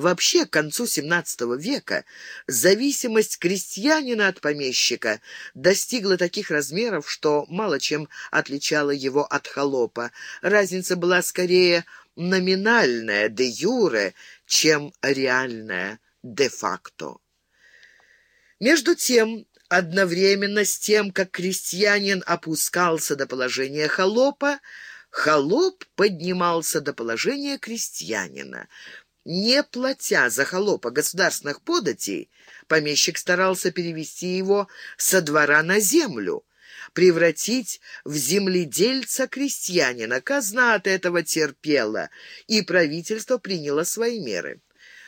Вообще, к концу XVII века зависимость крестьянина от помещика достигла таких размеров, что мало чем отличала его от холопа. Разница была скорее номинальная, де юре, чем реальная, де-факто. Между тем, одновременно с тем, как крестьянин опускался до положения холопа, холоп поднимался до положения крестьянина. Не платя за холопа государственных податей, помещик старался перевести его со двора на землю, превратить в земледельца крестьянина. Казна от этого терпела, и правительство приняло свои меры.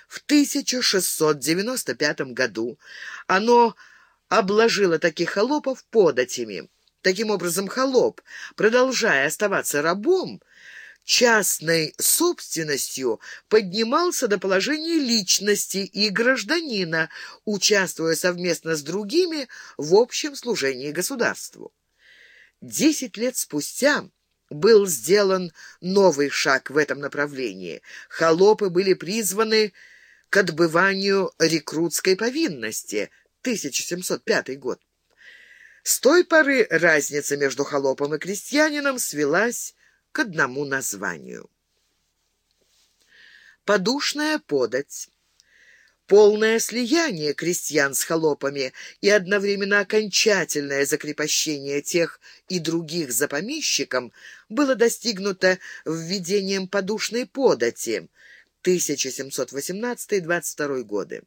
В 1695 году оно обложило таких холопов податями. Таким образом, холоп, продолжая оставаться рабом, частной собственностью поднимался до положения личности и гражданина, участвуя совместно с другими в общем служении государству. Десять лет спустя был сделан новый шаг в этом направлении. Холопы были призваны к отбыванию рекрутской повинности, 1705 год. С той поры разница между холопом и крестьянином свелась к одному названию. Подушная подать. Полное слияние крестьян с холопами и одновременно окончательное закрепощение тех и других за помещиком было достигнуто введением подушной подати 1718-22 годы.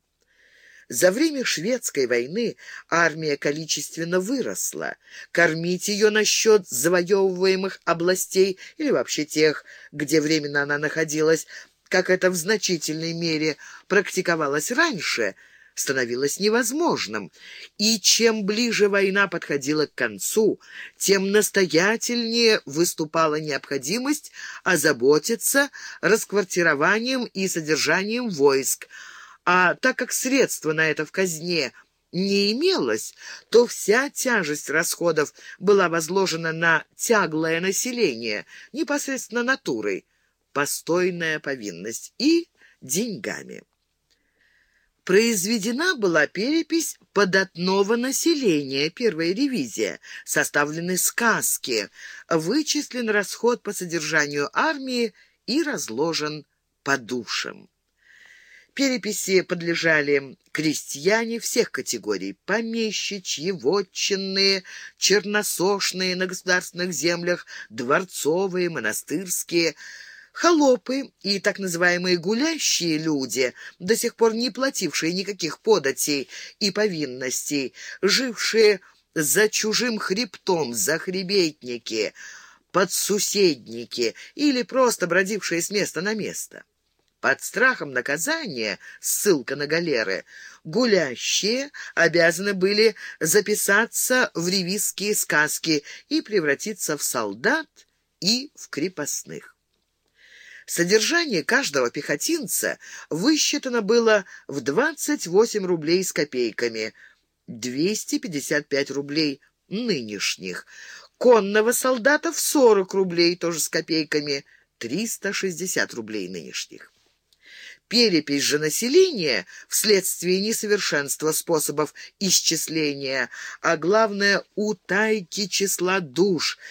За время шведской войны армия количественно выросла. Кормить ее насчет завоевываемых областей или вообще тех, где временно она находилась, как это в значительной мере практиковалось раньше, становилось невозможным. И чем ближе война подходила к концу, тем настоятельнее выступала необходимость озаботиться расквартированием и содержанием войск, а так как средства на это в казне не имелось, то вся тяжесть расходов была возложена на тяглое население, непосредственно натурой, постойная повинность и деньгами. Произведена была перепись податного населения, первая ревизия, составлены сказки, вычислен расход по содержанию армии и разложен по душам. Переписи подлежали крестьяне всех категорий – помещичьи, вотчинные, черносошные на государственных землях, дворцовые, монастырские, холопы и так называемые гулящие люди, до сих пор не платившие никаких податей и повинностей, жившие за чужим хребтом, за хребетники, подсуседники или просто бродившие с места на место. Под страхом наказания, ссылка на галеры, гулящие обязаны были записаться в ревизские сказки и превратиться в солдат и в крепостных. Содержание каждого пехотинца высчитано было в 28 рублей с копейками, 255 рублей нынешних, конного солдата в 40 рублей, тоже с копейками, 360 рублей нынешних. Перепись же населения вследствие несовершенства способов исчисления, а главное — утайки числа душ —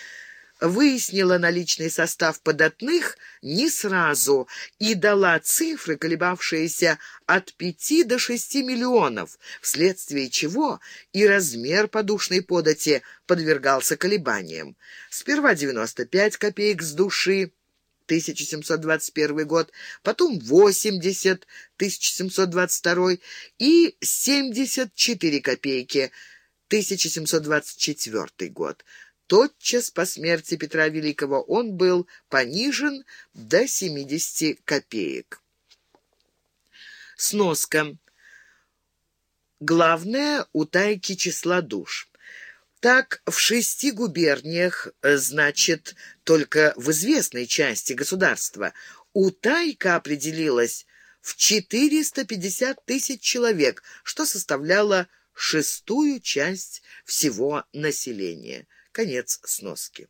выяснила наличный состав податных не сразу и дала цифры, колебавшиеся от пяти до шести миллионов, вследствие чего и размер подушной подати подвергался колебаниям. Сперва 95 копеек с души, 1721 год, потом 80, 1722 и 74 копейки, 1724 год. Тотчас по смерти Петра Великого он был понижен до 70 копеек. Сноска. Главное — утайки числа душ. Так, в шести губерниях, значит, только в известной части государства, утайка определилась в 450 тысяч человек, что составляло шестую часть всего населения. Конец сноски.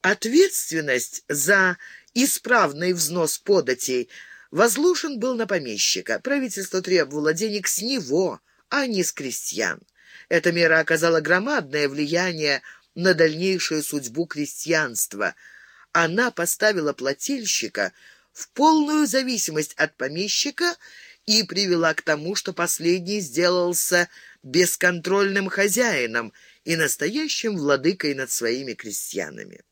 Ответственность за исправный взнос податей Возлушен был на помещика. Правительство требовало денег с него, а не с крестьян. Эта мера оказала громадное влияние на дальнейшую судьбу крестьянства. Она поставила плательщика в полную зависимость от помещика и привела к тому, что последний сделался бесконтрольным хозяином и настоящим владыкой над своими крестьянами.